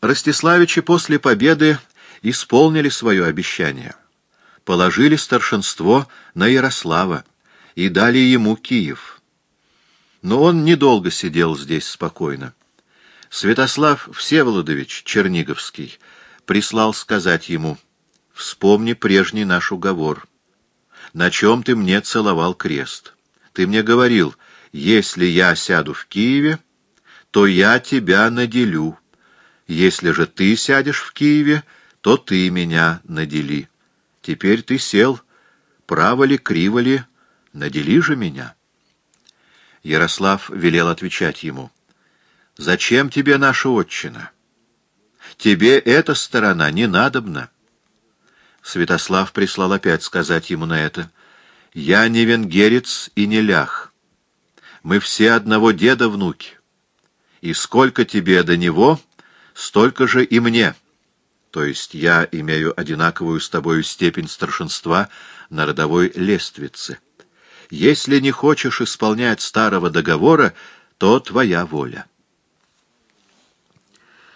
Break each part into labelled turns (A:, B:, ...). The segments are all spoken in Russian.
A: Ростиславичи после победы исполнили свое обещание. Положили старшинство на Ярослава и дали ему Киев. Но он недолго сидел здесь спокойно. Святослав Всеволодович Черниговский прислал сказать ему, «Вспомни прежний наш уговор. На чем ты мне целовал крест? Ты мне говорил, если я сяду в Киеве, то я тебя наделю. Если же ты сядешь в Киеве, то ты меня надели. Теперь ты сел, право ли, криво ли, надели же меня». Ярослав велел отвечать ему, «Зачем тебе наша отчина? Тебе эта сторона не надобна». Святослав прислал опять сказать ему на это, «Я не венгерец и не лях. Мы все одного деда внуки. И сколько тебе до него, столько же и мне. То есть я имею одинаковую с тобою степень старшинства на родовой лествице. Если не хочешь исполнять старого договора, то твоя воля».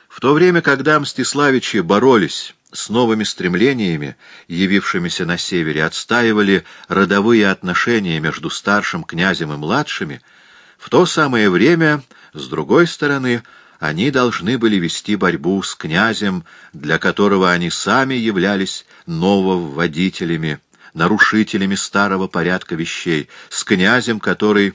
A: В то время, когда Мстиславичи боролись с новыми стремлениями, явившимися на севере, отстаивали родовые отношения между старшим князем и младшими, в то самое время, с другой стороны, они должны были вести борьбу с князем, для которого они сами являлись нововводителями, нарушителями старого порядка вещей, с князем, который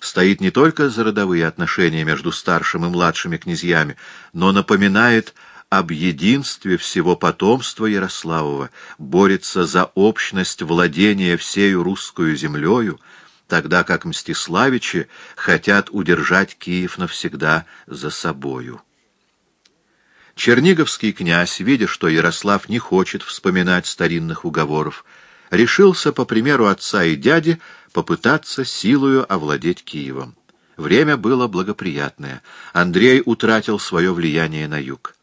A: стоит не только за родовые отношения между старшим и младшими князьями, но напоминает об единстве всего потомства Ярославова, борется за общность владения всею русскую землею, тогда как Мстиславичи хотят удержать Киев навсегда за собою. Черниговский князь, видя, что Ярослав не хочет вспоминать старинных уговоров, решился, по примеру отца и дяди, попытаться силою овладеть Киевом. Время было благоприятное. Андрей утратил свое влияние на юг.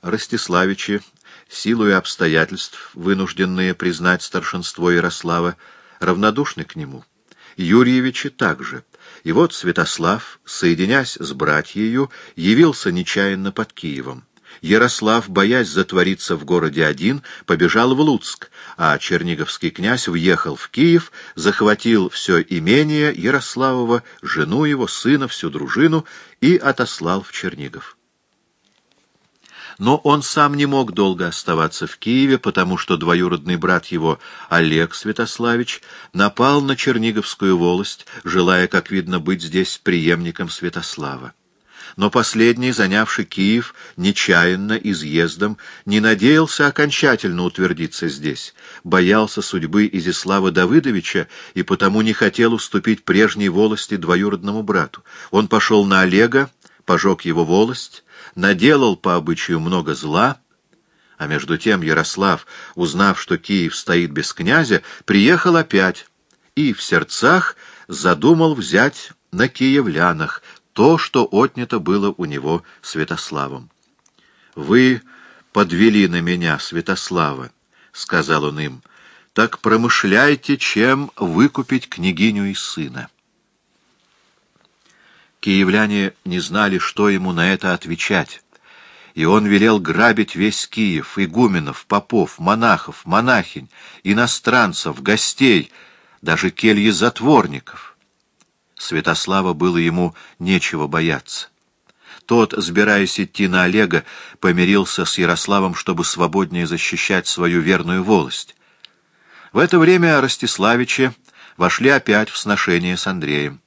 A: Ростиславичи, силою обстоятельств, вынужденные признать старшинство Ярослава, равнодушны к нему. Юрьевичи также. И вот Святослав, соединясь с братьею, явился нечаянно под Киевом. Ярослав, боясь затвориться в городе один, побежал в Луцк, а черниговский князь въехал в Киев, захватил все имение Ярославова, жену его, сына, всю дружину и отослал в Чернигов. Но он сам не мог долго оставаться в Киеве, потому что двоюродный брат его, Олег Святославич, напал на Черниговскую волость, желая, как видно, быть здесь преемником Святослава но последний, занявший Киев нечаянно, изъездом, не надеялся окончательно утвердиться здесь, боялся судьбы Изислава Давыдовича и потому не хотел уступить прежней волости двоюродному брату. Он пошел на Олега, пожег его волость, наделал по обычаю много зла, а между тем Ярослав, узнав, что Киев стоит без князя, приехал опять и в сердцах задумал взять на киевлянах то, что отнято было у него Святославом. «Вы подвели на меня, Святослава», — сказал он им, — «так промышляйте, чем выкупить княгиню и сына». Киевляне не знали, что ему на это отвечать, и он велел грабить весь Киев, игуменов, попов, монахов, монахинь, иностранцев, гостей, даже кельи затворников. Святослава было ему нечего бояться. Тот, сбираясь идти на Олега, помирился с Ярославом, чтобы свободнее защищать свою верную волость. В это время Ростиславичи вошли опять в сношение с Андреем.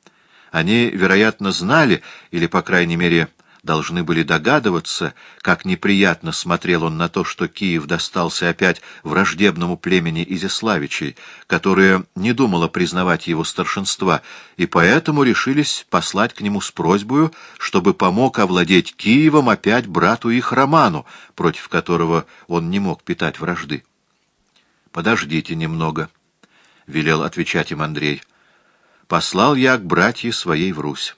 A: Они, вероятно, знали, или, по крайней мере, должны были догадываться, как неприятно смотрел он на то, что Киев достался опять враждебному племени Изяславичей, которое не думало признавать его старшинства, и поэтому решились послать к нему с просьбой, чтобы помог овладеть Киевом опять брату их Роману, против которого он не мог питать вражды. «Подождите немного», — велел отвечать им Андрей. «Послал я к братье своей в Русь».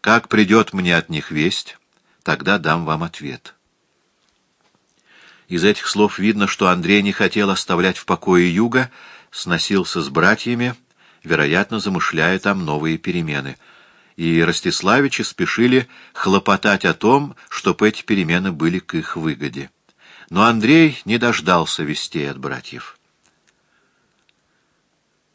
A: Как придет мне от них весть, тогда дам вам ответ. Из этих слов видно, что Андрей не хотел оставлять в покое юга, сносился с братьями, вероятно, замышляя там новые перемены. и Ростиславичи спешили хлопотать о том, чтоб эти перемены были к их выгоде. Но Андрей не дождался вестей от братьев.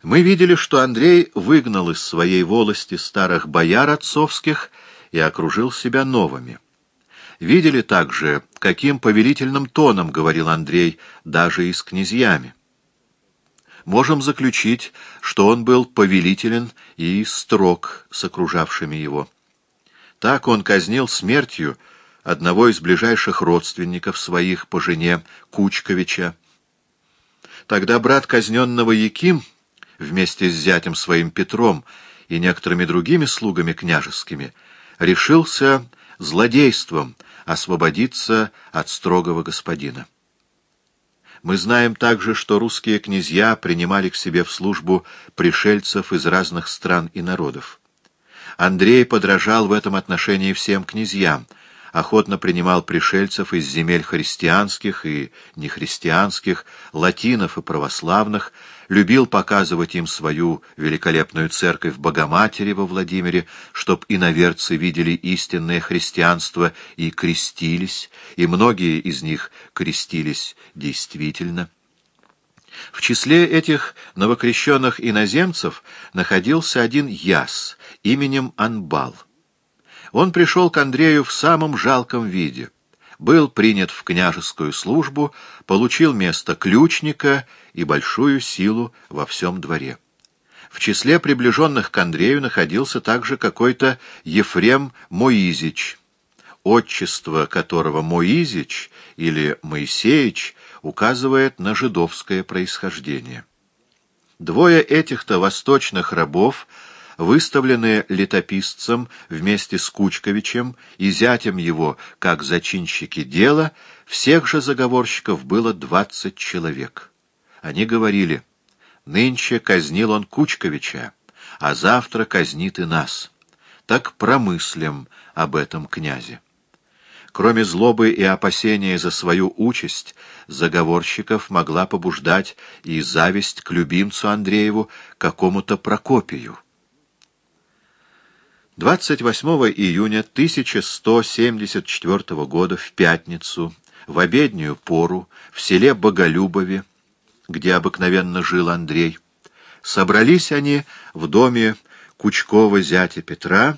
A: Мы видели, что Андрей выгнал из своей волости старых бояр отцовских и окружил себя новыми. Видели также, каким повелительным тоном говорил Андрей даже и с князьями. Можем заключить, что он был повелителен и строг с окружавшими его. Так он казнил смертью одного из ближайших родственников своих по жене Кучковича. Тогда брат казненного Яким вместе с зятем своим Петром и некоторыми другими слугами княжескими решился злодейством освободиться от строгого господина. Мы знаем также, что русские князья принимали к себе в службу пришельцев из разных стран и народов. Андрей подражал в этом отношении всем князьям, охотно принимал пришельцев из земель христианских и нехристианских, латинов и православных, любил показывать им свою великолепную церковь Богоматери во Владимире, чтоб иноверцы видели истинное христианство и крестились, и многие из них крестились действительно. В числе этих новокрещенных иноземцев находился один Яс именем Анбал. Он пришел к Андрею в самом жалком виде, был принят в княжескую службу, получил место ключника и большую силу во всем дворе. В числе приближенных к Андрею находился также какой-то Ефрем Моизич, отчество которого Моизич или Моисеич указывает на жидовское происхождение. Двое этих-то восточных рабов — выставленные летописцем вместе с Кучковичем и зятем его, как зачинщики дела, всех же заговорщиков было двадцать человек. Они говорили, нынче казнил он Кучковича, а завтра казнит и нас. Так промыслим об этом князе. Кроме злобы и опасения за свою участь, заговорщиков могла побуждать и зависть к любимцу Андрееву, какому-то Прокопию. 28 июня 1174 года в пятницу, в обеднюю пору, в селе Боголюбове, где обыкновенно жил Андрей, собрались они в доме Кучкова зятя Петра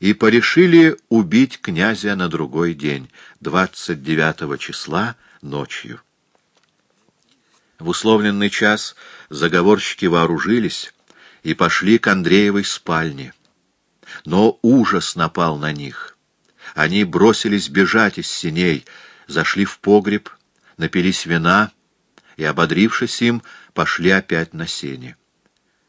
A: и порешили убить князя на другой день, 29 числа, ночью. В условленный час заговорщики вооружились и пошли к Андреевой спальне. Но ужас напал на них. Они бросились бежать из синей, зашли в погреб, напились вина и, ободрившись им, пошли опять на сене.